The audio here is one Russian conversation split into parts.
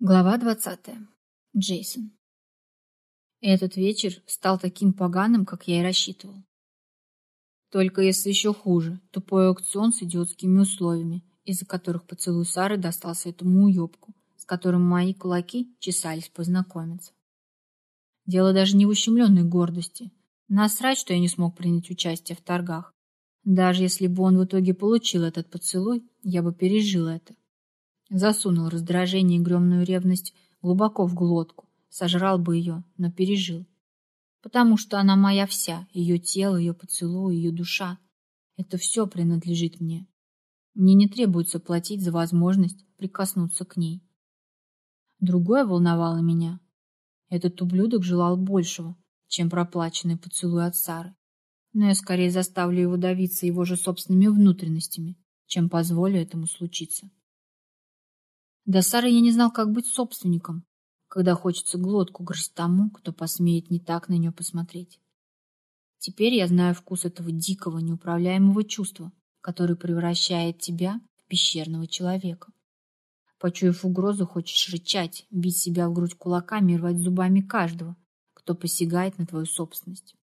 Глава двадцатая. Джейсон. Этот вечер стал таким поганым, как я и рассчитывал. Только если еще хуже, тупой аукцион с идиотскими условиями, из-за которых поцелуй Сары достался этому уебку, с которым мои кулаки чесались познакомиться. Дело даже не в ущемленной гордости. Насрать, что я не смог принять участие в торгах. Даже если бы он в итоге получил этот поцелуй, я бы пережил это. Засунул раздражение и гремную ревность глубоко в глотку, сожрал бы ее, но пережил. Потому что она моя вся, ее тело, ее поцелуй, ее душа. Это все принадлежит мне. Мне не требуется платить за возможность прикоснуться к ней. Другое волновало меня. Этот ублюдок желал большего, чем проплаченный поцелуй от Сары. Но я скорее заставлю его давиться его же собственными внутренностями, чем позволю этому случиться. До Сары я не знал, как быть собственником, когда хочется глотку грызть тому, кто посмеет не так на нее посмотреть. Теперь я знаю вкус этого дикого, неуправляемого чувства, который превращает тебя в пещерного человека. Почуяв угрозу, хочешь рычать, бить себя в грудь кулаками и рвать зубами каждого, кто посягает на твою собственность.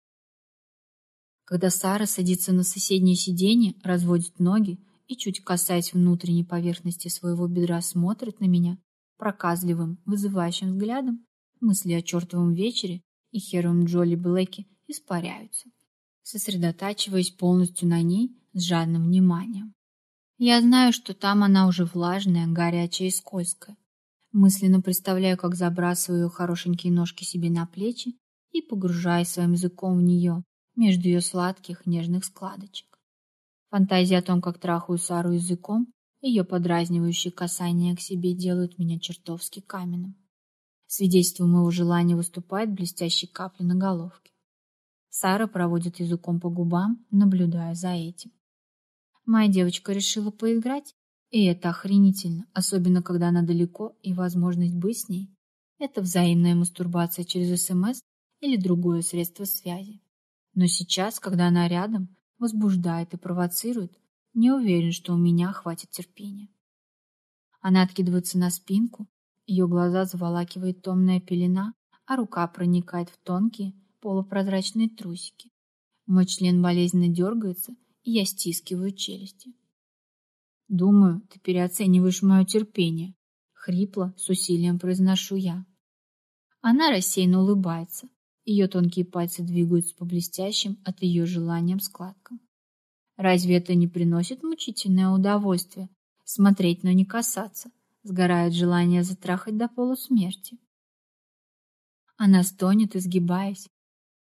Когда Сара садится на соседнее сиденье, разводит ноги и, чуть касаясь внутренней поверхности своего бедра, смотрит на меня проказливым, вызывающим взглядом, мысли о чертовом вечере и херовом Джоли Блэке испаряются, сосредотачиваясь полностью на ней с жадным вниманием. Я знаю, что там она уже влажная, горячая и скользкая. Мысленно представляю, как забрасываю хорошенькие ножки себе на плечи и погружаюсь своим языком в нее, между ее сладких нежных складочек. Фантазия о том, как трахаю Сару языком, ее подразнивающие касания к себе делают меня чертовски каменным. Свидетельством моего желания выступает блестящей капли на головке. Сара проводит языком по губам, наблюдая за этим. Моя девочка решила поиграть, и это охренительно, особенно когда она далеко и возможность быть с ней – это взаимная мастурбация через СМС или другое средство связи. Но сейчас, когда она рядом, возбуждает и провоцирует, не уверен, что у меня хватит терпения. Она откидывается на спинку, ее глаза заволакивает томная пелена, а рука проникает в тонкие полупрозрачные трусики. Мой член болезненно дергается, и я стискиваю челюсти. «Думаю, ты переоцениваешь мое терпение», — хрипло, с усилием произношу я. Она рассеянно улыбается, ее тонкие пальцы двигаются по блестящим от ее желаниям складкам. Разве это не приносит мучительное удовольствие? Смотреть, но не касаться. Сгорает желание затрахать до полусмерти. Она стонет, изгибаясь,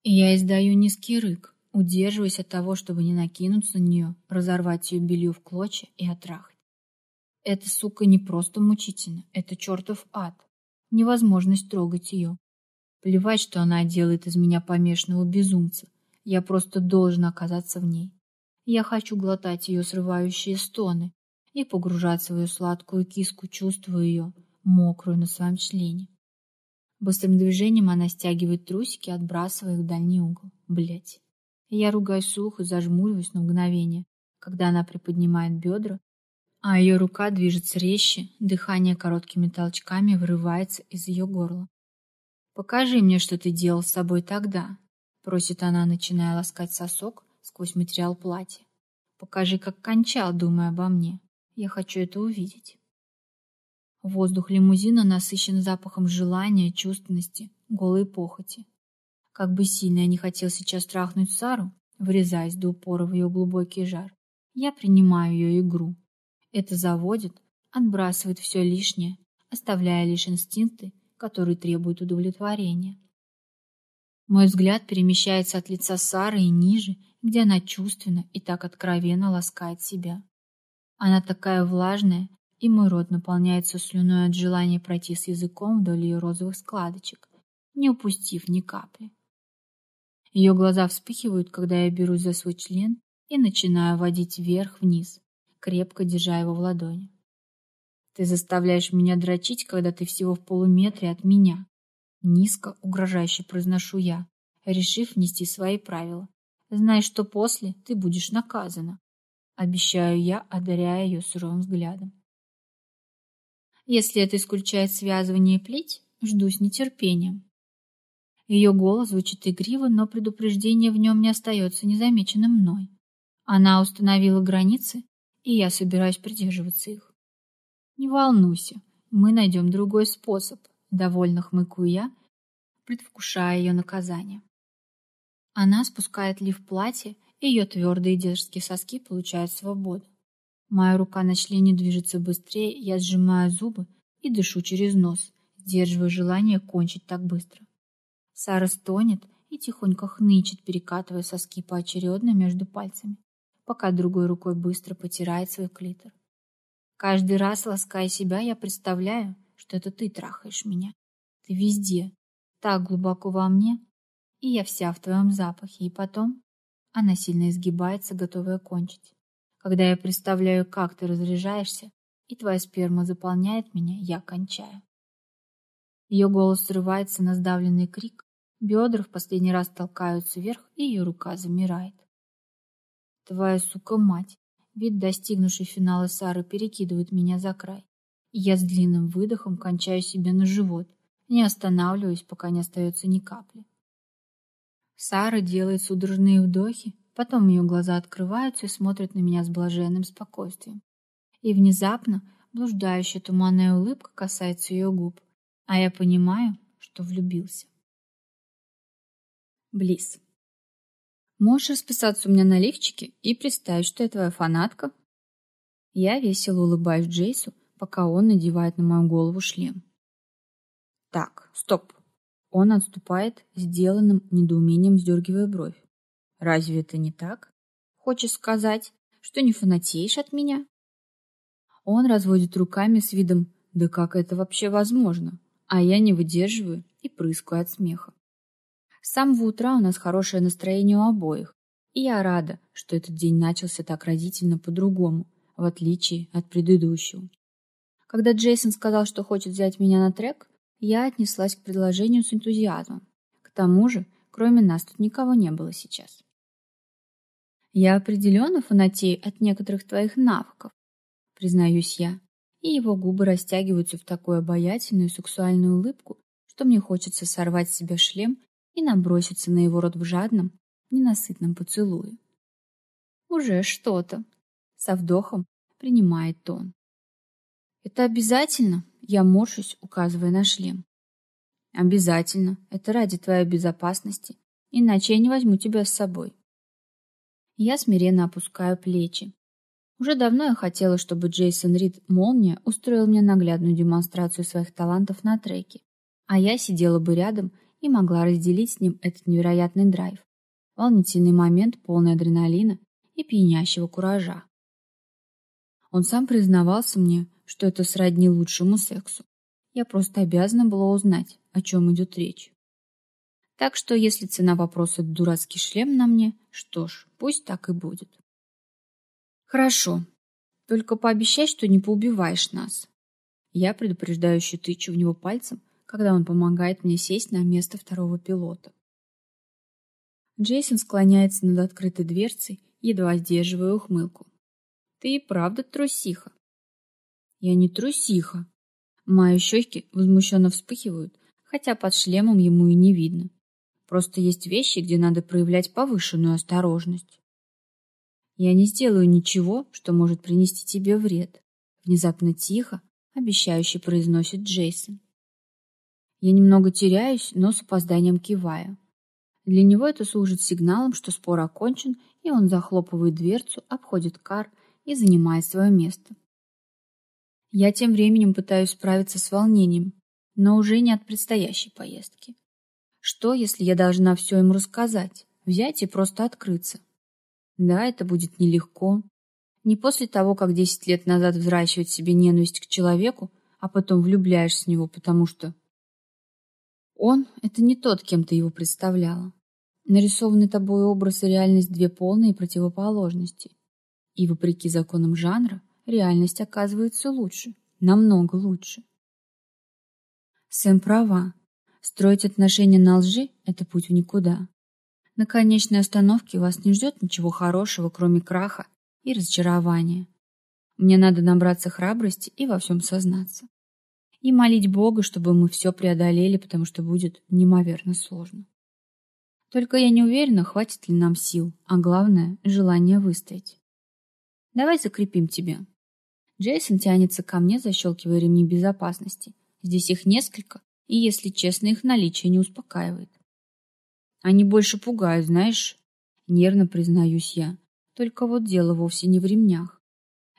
и я издаю низкий рык, удерживаясь от того, чтобы не накинуться на нее, разорвать ее белью в клочья и отрахать. Эта сука не просто мучительно, это чертов ад. Невозможность трогать ее, Плевать, что она делает из меня помешанного безумца. Я просто должен оказаться в ней. Я хочу глотать ее срывающие стоны и погружаться в ее сладкую киску, чувствуя ее, мокрую на своем члене. Быстрым движением она стягивает трусики, отбрасывая их в дальний угол. Блять. Я ругаюсь слух и зажмуриваюсь на мгновение, когда она приподнимает бедра, а ее рука движется резче, дыхание короткими толчками вырывается из ее горла. «Покажи мне, что ты делал с собой тогда», — просит она, начиная ласкать сосок сквозь материал платья. «Покажи, как кончал, думая обо мне. Я хочу это увидеть». Воздух лимузина насыщен запахом желания, чувственности, голой похоти. Как бы сильно я не хотел сейчас трахнуть Сару, врезаясь до упора в ее глубокий жар, я принимаю ее игру. Это заводит, отбрасывает все лишнее, оставляя лишь инстинкты который требует удовлетворения. Мой взгляд перемещается от лица Сары и ниже, где она чувственно и так откровенно ласкает себя. Она такая влажная, и мой рот наполняется слюной от желания пройти с языком вдоль ее розовых складочек, не упустив ни капли. Ее глаза вспыхивают, когда я берусь за свой член и начинаю водить вверх-вниз, крепко держа его в ладони. Ты заставляешь меня дрочить, когда ты всего в полуметре от меня. Низко, угрожающе произношу я, решив внести свои правила. Знаешь, что после ты будешь наказана. Обещаю я, одаряя ее суровым взглядом. Если это исключает связывание плеть, жду с нетерпением. Ее голос звучит игриво, но предупреждение в нем не остается незамеченным мной. Она установила границы, и я собираюсь придерживаться их. Не волнуйся, мы найдем другой способ, довольно хмыкаю я, предвкушая ее наказание. Она спускает лиф платье, и ее твердые дерзкие соски получают свободу. Моя рука на члене движется быстрее, я сжимаю зубы и дышу через нос, сдерживая желание кончить так быстро. Сара стонет и тихонько хнычет, перекатывая соски поочередно между пальцами, пока другой рукой быстро потирает свой клитор. Каждый раз, лаская себя, я представляю, что это ты трахаешь меня. Ты везде, так глубоко во мне, и я вся в твоем запахе, и потом она сильно изгибается, готовая кончить. Когда я представляю, как ты разряжаешься, и твоя сперма заполняет меня, я кончаю. Ее голос срывается на сдавленный крик, Бедра в последний раз толкаются вверх, и ее рука замирает. Твоя сука мать. Вид достигнувший финала Сары перекидывает меня за край. И я с длинным выдохом кончаю себе на живот, не останавливаясь, пока не остается ни капли. Сара делает судорожные вдохи, потом ее глаза открываются и смотрят на меня с блаженным спокойствием. И внезапно блуждающая туманная улыбка касается ее губ, а я понимаю, что влюбился. Близ. Можешь расписаться у меня на лифчике и представить, что я твоя фанатка? Я весело улыбаюсь Джейсу, пока он надевает на мою голову шлем. Так, стоп. Он отступает, сделанным недоумением сдергивая бровь. Разве это не так? Хочешь сказать, что не фанатеешь от меня? Он разводит руками с видом «Да как это вообще возможно?» А я не выдерживаю и прыскаю от смеха. С самого утра у нас хорошее настроение у обоих, и я рада, что этот день начался так разительно по-другому, в отличие от предыдущего. Когда Джейсон сказал, что хочет взять меня на трек, я отнеслась к предложению с энтузиазмом. К тому же, кроме нас тут никого не было сейчас. Я определенно фанатею от некоторых твоих навыков, признаюсь я, и его губы растягиваются в такую обаятельную сексуальную улыбку, что мне хочется сорвать с себя шлем и наброситься на его рот в жадном, ненасытном поцелуе. Уже что-то. Со вдохом принимает тон. Это обязательно? Я морщусь, указывая на шлем. Обязательно. Это ради твоей безопасности. Иначе я не возьму тебя с собой. Я смиренно опускаю плечи. Уже давно я хотела, чтобы Джейсон Рид Молния устроил мне наглядную демонстрацию своих талантов на треке, а я сидела бы рядом и могла разделить с ним этот невероятный драйв, волнительный момент, полный адреналина и пьянящего куража. Он сам признавался мне, что это сродни лучшему сексу. Я просто обязана была узнать, о чем идет речь. Так что, если цена вопроса дурацкий шлем на мне, что ж, пусть так и будет. Хорошо, только пообещай, что не поубиваешь нас. Я предупреждающе тычу в него пальцем, когда он помогает мне сесть на место второго пилота. Джейсон склоняется над открытой дверцей, едва сдерживая ухмылку. «Ты и правда трусиха». «Я не трусиха». Мои щеки возмущенно вспыхивают, хотя под шлемом ему и не видно. Просто есть вещи, где надо проявлять повышенную осторожность. Я не сделаю ничего, что может принести тебе вред. Внезапно тихо, обещающе произносит Джейсон. Я немного теряюсь, но с опозданием киваю. Для него это служит сигналом, что спор окончен, и он захлопывает дверцу, обходит кар и занимает свое место. Я тем временем пытаюсь справиться с волнением, но уже не от предстоящей поездки. Что, если я должна все ему рассказать, взять и просто открыться? Да, это будет нелегко. Не после того, как десять лет назад взращивать себе ненависть к человеку, а потом влюбляешься в него, потому что он — это не тот, кем ты его представляла. Нарисованный тобой образ и реальность — две полные противоположности. И, вопреки законам жанра, реальность оказывается лучше, намного лучше. Сэм права. Строить отношения на лжи — это путь в никуда. На конечной остановке вас не ждет ничего хорошего, кроме краха и разочарования. Мне надо набраться храбрости и во всем сознаться. И молить Бога, чтобы мы все преодолели, потому что будет неимоверно сложно. Только я не уверена, хватит ли нам сил, а главное — желание выстоять. Давай закрепим тебя. Джейсон тянется ко мне, защелкивая ремни безопасности. Здесь их несколько, и, если честно, их наличие не успокаивает. Они больше пугают, знаешь, нервно признаюсь я. Только вот дело вовсе не в ремнях.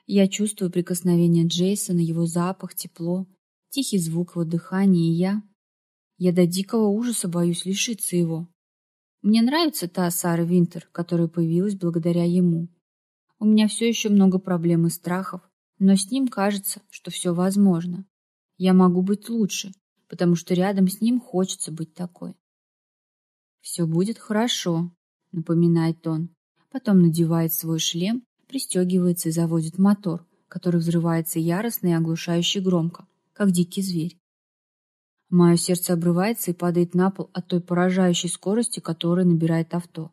Я чувствую прикосновение Джейсона, его запах, тепло, тихий звук его дыхания, и я... Я до дикого ужаса боюсь лишиться его. Мне нравится та Сара Винтер, которая появилась благодаря ему. У меня все еще много проблем и страхов, но с ним кажется, что все возможно. Я могу быть лучше, потому что рядом с ним хочется быть такой. «Все будет хорошо», — напоминает он. Потом надевает свой шлем, пристегивается и заводит мотор, который взрывается яростно и оглушающе громко, как дикий зверь. Мое сердце обрывается и падает на пол от той поражающей скорости, которую набирает авто.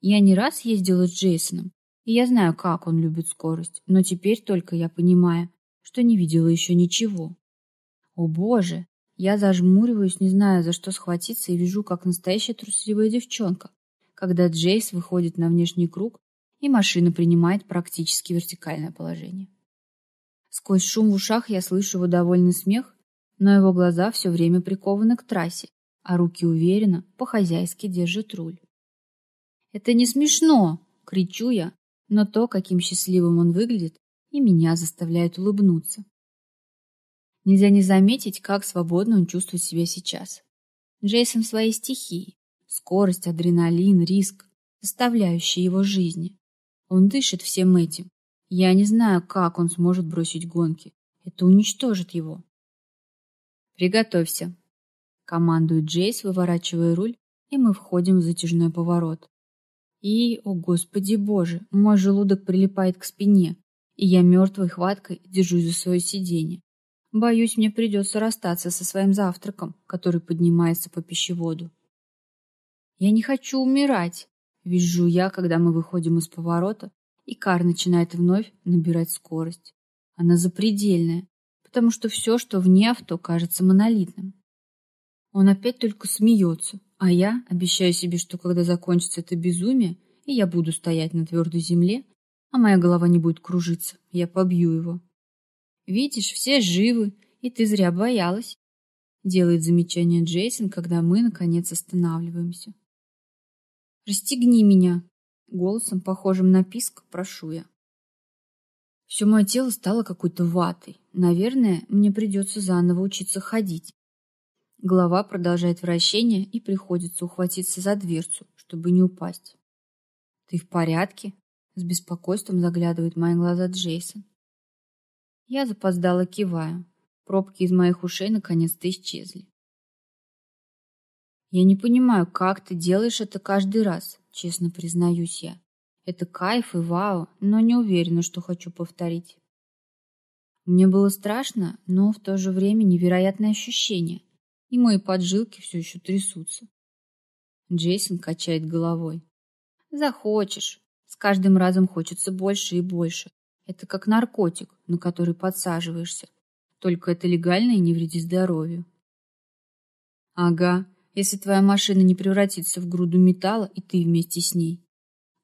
Я не раз ездила с Джейсоном, и я знаю, как он любит скорость, но теперь только я понимаю, что не видела еще ничего. О боже! Я зажмуриваюсь, не знаю, за что схватиться, и вижу, как настоящая трусливая девчонка, когда Джейс выходит на внешний круг, и машина принимает практически вертикальное положение. Сквозь шум в ушах я слышу его довольный смех, но его глаза все время прикованы к трассе, а руки уверенно, по-хозяйски держат руль. «Это не смешно!» — кричу я, но то, каким счастливым он выглядит, и меня заставляет улыбнуться. Нельзя не заметить, как свободно он чувствует себя сейчас. Джейсон в своей стихии. Скорость, адреналин, риск, составляющие его жизни. Он дышит всем этим. Я не знаю, как он сможет бросить гонки. Это уничтожит его. «Приготовься», — командует Джейс, выворачивая руль, и мы входим в затяжной поворот. И, о господи боже, мой желудок прилипает к спине, и я мертвой хваткой держусь за свое сиденье. Боюсь, мне придется расстаться со своим завтраком, который поднимается по пищеводу. Я не хочу умирать, визжу я, когда мы выходим из поворота, и кар начинает вновь набирать скорость. Она запредельная, потому что все, что вне авто, кажется монолитным. Он опять только смеется, а я обещаю себе, что когда закончится это безумие, и я буду стоять на твердой земле, а моя голова не будет кружиться, я побью его. Видишь, все живы, и ты зря боялась. Делает замечание Джейсон, когда мы, наконец, останавливаемся. «Расстегни меня!» Голосом, похожим на писк, прошу я. Все мое тело стало какой-то ватой. Наверное, мне придется заново учиться ходить. Голова продолжает вращение и приходится ухватиться за дверцу, чтобы не упасть. «Ты в порядке?» С беспокойством заглядывает мои глаза Джейсон. Я запоздало киваю. Пробки из моих ушей наконец-то исчезли. Я не понимаю, как ты делаешь это каждый раз, честно признаюсь я. Это кайф и вау, но не уверена, что хочу повторить. Мне было страшно, но в то же время невероятное ощущение и мои поджилки все еще трясутся. Джейсон качает головой. Захочешь. С каждым разом хочется больше и больше. Это как наркотик, на который подсаживаешься. Только это легально и не вреди здоровью. Ага, если твоя машина не превратится в груду металла, и ты вместе с ней.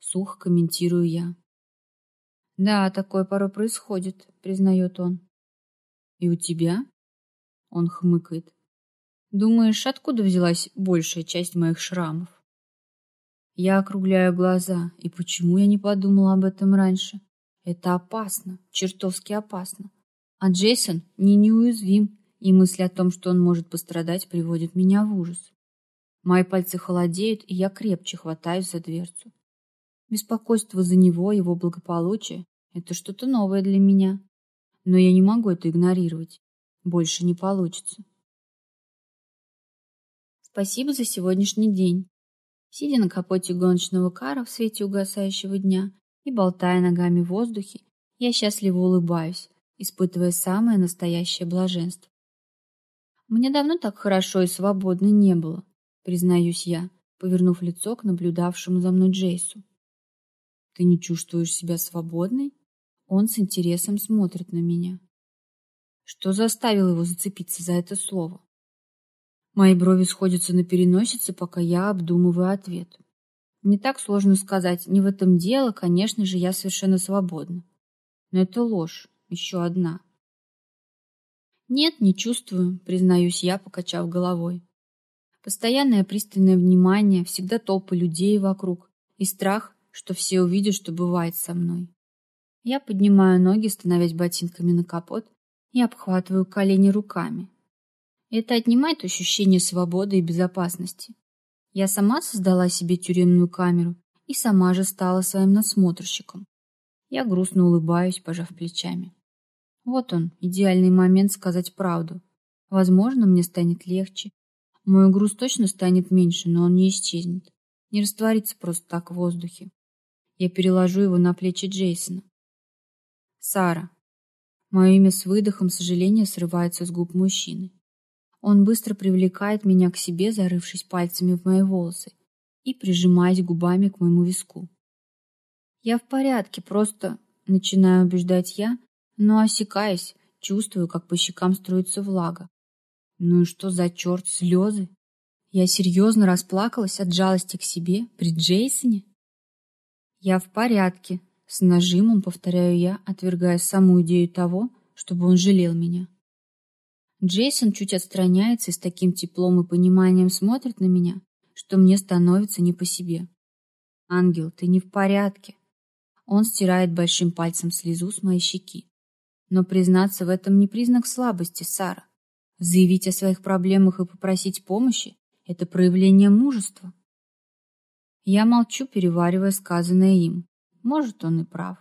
Сухо комментирую я. Да, такое порой происходит, признает он. И у тебя? Он хмыкает. Думаешь, откуда взялась большая часть моих шрамов? Я округляю глаза, и почему я не подумала об этом раньше? Это опасно, чертовски опасно. А Джейсон не неуязвим, и мысль о том, что он может пострадать, приводит меня в ужас. Мои пальцы холодеют, и я крепче хватаюсь за дверцу. Беспокойство за него, его благополучие — это что-то новое для меня. Но я не могу это игнорировать. Больше не получится. Спасибо за сегодняшний день. Сидя на капоте гоночного кара в свете угасающего дня и болтая ногами в воздухе, я счастливо улыбаюсь, испытывая самое настоящее блаженство. Мне давно так хорошо и свободно не было, признаюсь я, повернув лицо к наблюдавшему за мной Джейсу. Ты не чувствуешь себя свободной? Он с интересом смотрит на меня. Что заставило его зацепиться за это слово? Мои брови сходятся на переносице, пока я обдумываю ответ. Не так сложно сказать, не в этом дело, конечно же, я совершенно свободна. Но это ложь, еще одна. Нет, не чувствую, признаюсь я, покачав головой. Постоянное пристальное внимание, всегда толпы людей вокруг и страх, что все увидят, что бывает со мной. Я поднимаю ноги, становясь ботинками на капот, и обхватываю колени руками. Это отнимает ощущение свободы и безопасности. Я сама создала себе тюремную камеру и сама же стала своим надсмотрщиком. Я грустно улыбаюсь, пожав плечами. Вот он, идеальный момент сказать правду. Возможно, мне станет легче. Мой груз точно станет меньше, но он не исчезнет. Не растворится просто так в воздухе. Я переложу его на плечи Джейсона. Сара. Мое имя с выдохом сожаления срывается с губ мужчины. Он быстро привлекает меня к себе, зарывшись пальцами в мои волосы и прижимаясь губами к моему виску. Я в порядке, просто начинаю убеждать я, но осекаясь, чувствую, как по щекам струится влага. Ну и что за черт, слезы? Я серьезно расплакалась от жалости к себе при Джейсоне? Я в порядке, с нажимом повторяю я, отвергая саму идею того, чтобы он жалел меня. Джейсон чуть отстраняется и с таким теплом и пониманием смотрит на меня, что мне становится не по себе. «Ангел, ты не в порядке». Он стирает большим пальцем слезу с моей щеки. Но признаться в этом не признак слабости, Сара. Заявить о своих проблемах и попросить помощи – это проявление мужества. Я молчу, переваривая сказанное им. Может, он и прав.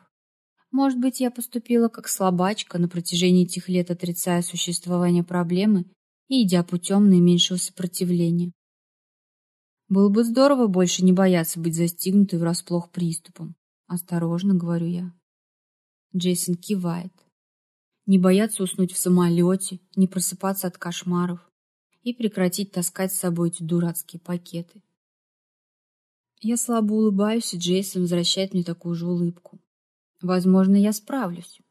Может быть, я поступила как слабачка, на протяжении этих лет отрицая существование проблемы и идя путем наименьшего сопротивления. Было бы здорово больше не бояться быть застигнутой врасплох приступом. Осторожно, говорю я. Джейсон кивает. Не бояться уснуть в самолете, не просыпаться от кошмаров и прекратить таскать с собой эти дурацкие пакеты. Я слабо улыбаюсь, и Джейсон возвращает мне такую же улыбку. Возможно, я справлюсь.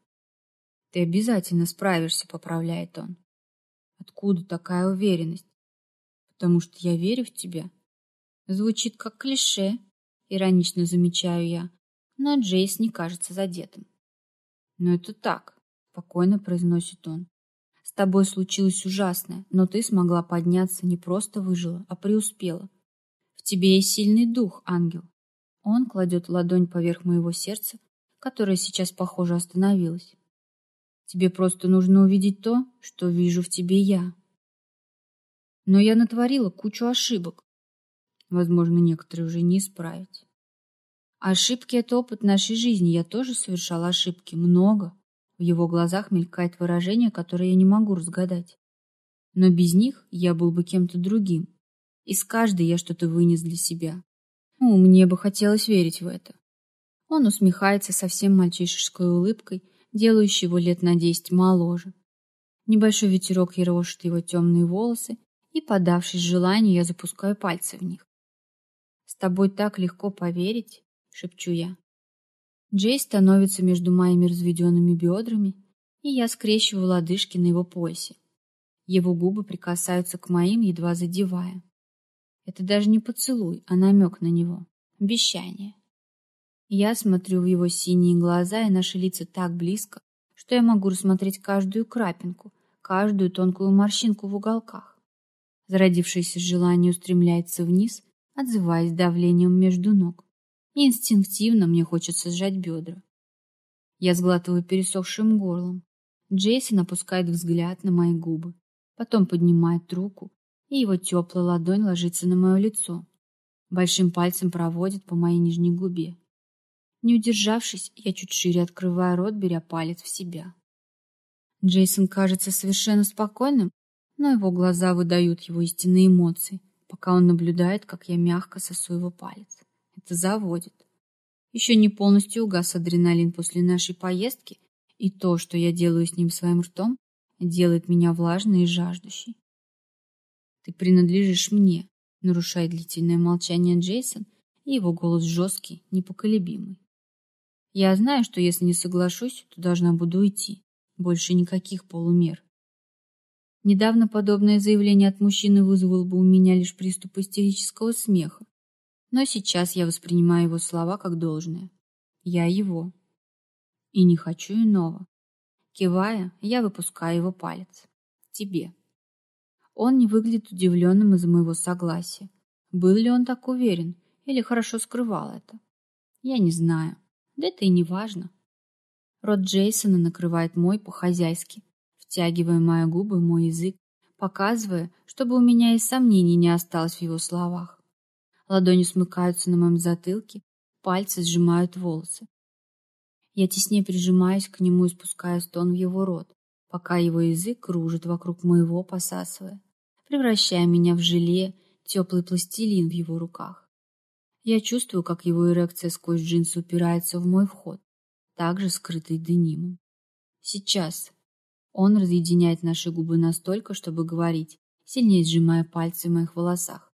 Ты обязательно справишься, поправляет он. Откуда такая уверенность? Потому что я верю в тебя. Звучит как клише, иронично замечаю я, но Джейс не кажется задетым. Но это так, спокойно произносит он. С тобой случилось ужасное, но ты смогла подняться, не просто выжила, а преуспела. В тебе есть сильный дух, ангел. Он кладет ладонь поверх моего сердца, которая сейчас, похоже, остановилась. Тебе просто нужно увидеть то, что вижу в тебе я. Но я натворила кучу ошибок. Возможно, некоторые уже не исправить. Ошибки — это опыт нашей жизни. Я тоже совершала ошибки. Много. В его глазах мелькает выражение, которое я не могу разгадать. Но без них я был бы кем-то другим. Из каждой я что-то вынес для себя. Ну, мне бы хотелось верить в это. Он усмехается совсем мальчишеской улыбкой, делающей его лет на десять моложе. Небольшой ветерок ерошит его темные волосы, и, подавшись желанию, я запускаю пальцы в них. «С тобой так легко поверить», — шепчу я. Джей становится между моими разведенными бедрами, и я скрещиваю лодыжки на его поясе. Его губы прикасаются к моим, едва задевая. Это даже не поцелуй, а намек на него. Обещание. Я смотрю в его синие глаза, и наши лица так близко, что я могу рассмотреть каждую крапинку, каждую тонкую морщинку в уголках. Зародившееся желание устремляется вниз, отзываясь давлением между ног. Инстинктивно мне хочется сжать бедра. Я сглатываю пересохшим горлом. Джейсон опускает взгляд на мои губы, потом поднимает руку, и его теплая ладонь ложится на мое лицо. Большим пальцем проводит по моей нижней губе. Не удержавшись, я чуть шире открываю рот, беря палец в себя. Джейсон кажется совершенно спокойным, но его глаза выдают его истинные эмоции, пока он наблюдает, как я мягко сосу его палец. Это заводит. Еще не полностью угас адреналин после нашей поездки, и то, что я делаю с ним своим ртом, делает меня влажной и жаждущей. «Ты принадлежишь мне», — нарушает длительное молчание Джейсон, и его голос жесткий, непоколебимый. Я знаю, что если не соглашусь, то должна буду уйти. Больше никаких полумер. Недавно подобное заявление от мужчины вызвало бы у меня лишь приступ истерического смеха. Но сейчас я воспринимаю его слова как должное. Я его. И не хочу иного. Кивая, я выпускаю его палец. Тебе. Он не выглядит удивленным из-за моего согласия. Был ли он так уверен или хорошо скрывал это? Я не знаю. Да это и не важно. Рот Джейсона накрывает мой по-хозяйски, втягивая мои губы мой язык, показывая, чтобы у меня и сомнений не осталось в его словах. Ладони смыкаются на моем затылке, пальцы сжимают волосы. Я теснее прижимаюсь к нему и спускаю стон в его рот, пока его язык кружит вокруг моего, посасывая, превращая меня в желе, теплый пластилин в его руках. Я чувствую, как его эрекция сквозь джинсы упирается в мой вход, также скрытый денимом. Сейчас он разъединяет наши губы настолько, чтобы говорить, сильнее сжимая пальцы в моих волосах.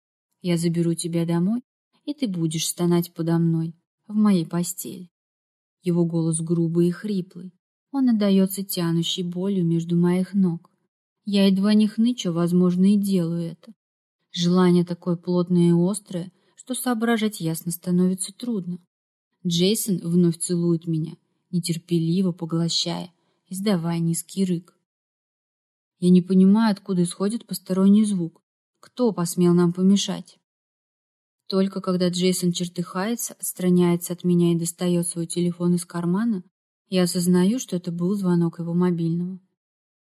Я заберу тебя домой, и ты будешь стонать подо мной, в моей постели. Его голос грубый и хриплый. Он отдается тянущей болью между моих ног. Я едва не хнычу, возможно, и делаю это. Желание такое плотное и острое, что соображать ясно становится трудно. Джейсон вновь целует меня, нетерпеливо поглощая, издавая низкий рык. Я не понимаю, откуда исходит посторонний звук. Кто посмел нам помешать? Только когда Джейсон чертыхается, отстраняется от меня и достает свой телефон из кармана, я осознаю, что это был звонок его мобильного.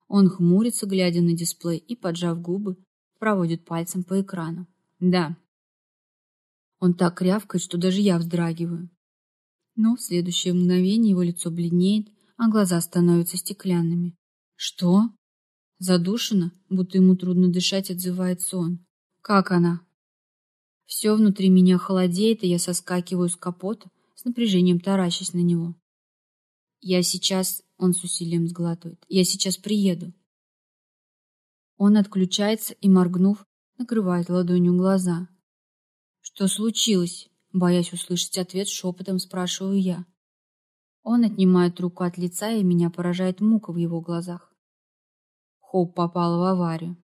Он хмурится, глядя на дисплей, и, поджав губы, проводит пальцем по экрану. Да, он так рявкает, что даже я вздрагиваю. Но в следующее мгновение его лицо бледнеет, а глаза становятся стеклянными. Что? Задушено, будто ему трудно дышать, отзывается он. Как она? Все внутри меня холодеет, и я соскакиваю с капота, с напряжением таращась на него. Я сейчас... Он с усилием сглатывает. Я сейчас приеду. Он отключается и, моргнув, накрывает ладонью глаза. «Что случилось?» Боясь услышать ответ, шепотом спрашиваю я. Он отнимает руку от лица, и меня поражает мука в его глазах. Хоуп попала в аварию.